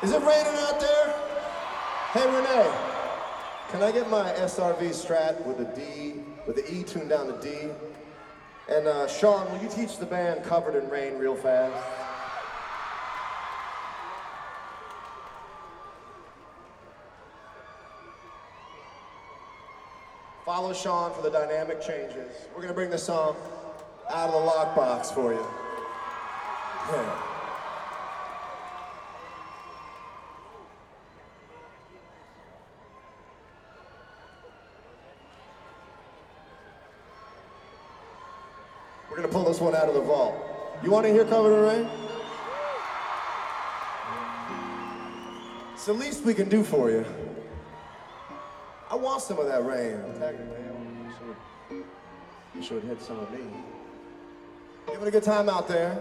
Is it raining out there? Hey, Renee, can I get my SRV Strat with a D, with the E tuned down to D? And uh, Sean, will you teach the band Covered in Rain real fast? Follow Sean for the dynamic changes. We're gonna bring the song out of the lockbox for you. Yeah. We're gonna pull this one out of the vault. You wanna hear Covered in Rain? It's the least we can do for you. I want some of that rain. Technically, I should, I should hit some of me. Having a good time out there.